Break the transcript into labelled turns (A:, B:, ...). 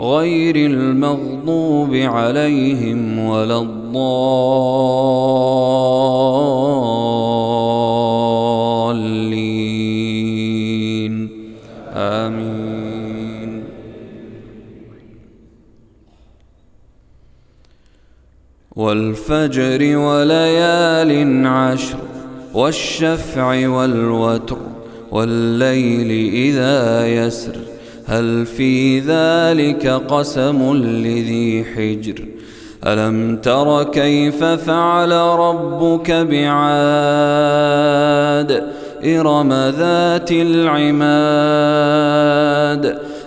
A: غير المغضوب عليهم ولا الضالين. آمين. والفجر وليال عشر والشفع والوتر والليل إذا يسر. هل في ذلك قسم لذي حجر؟ ألم تر كيف فعل ربك بعاد إرم ذات العماد؟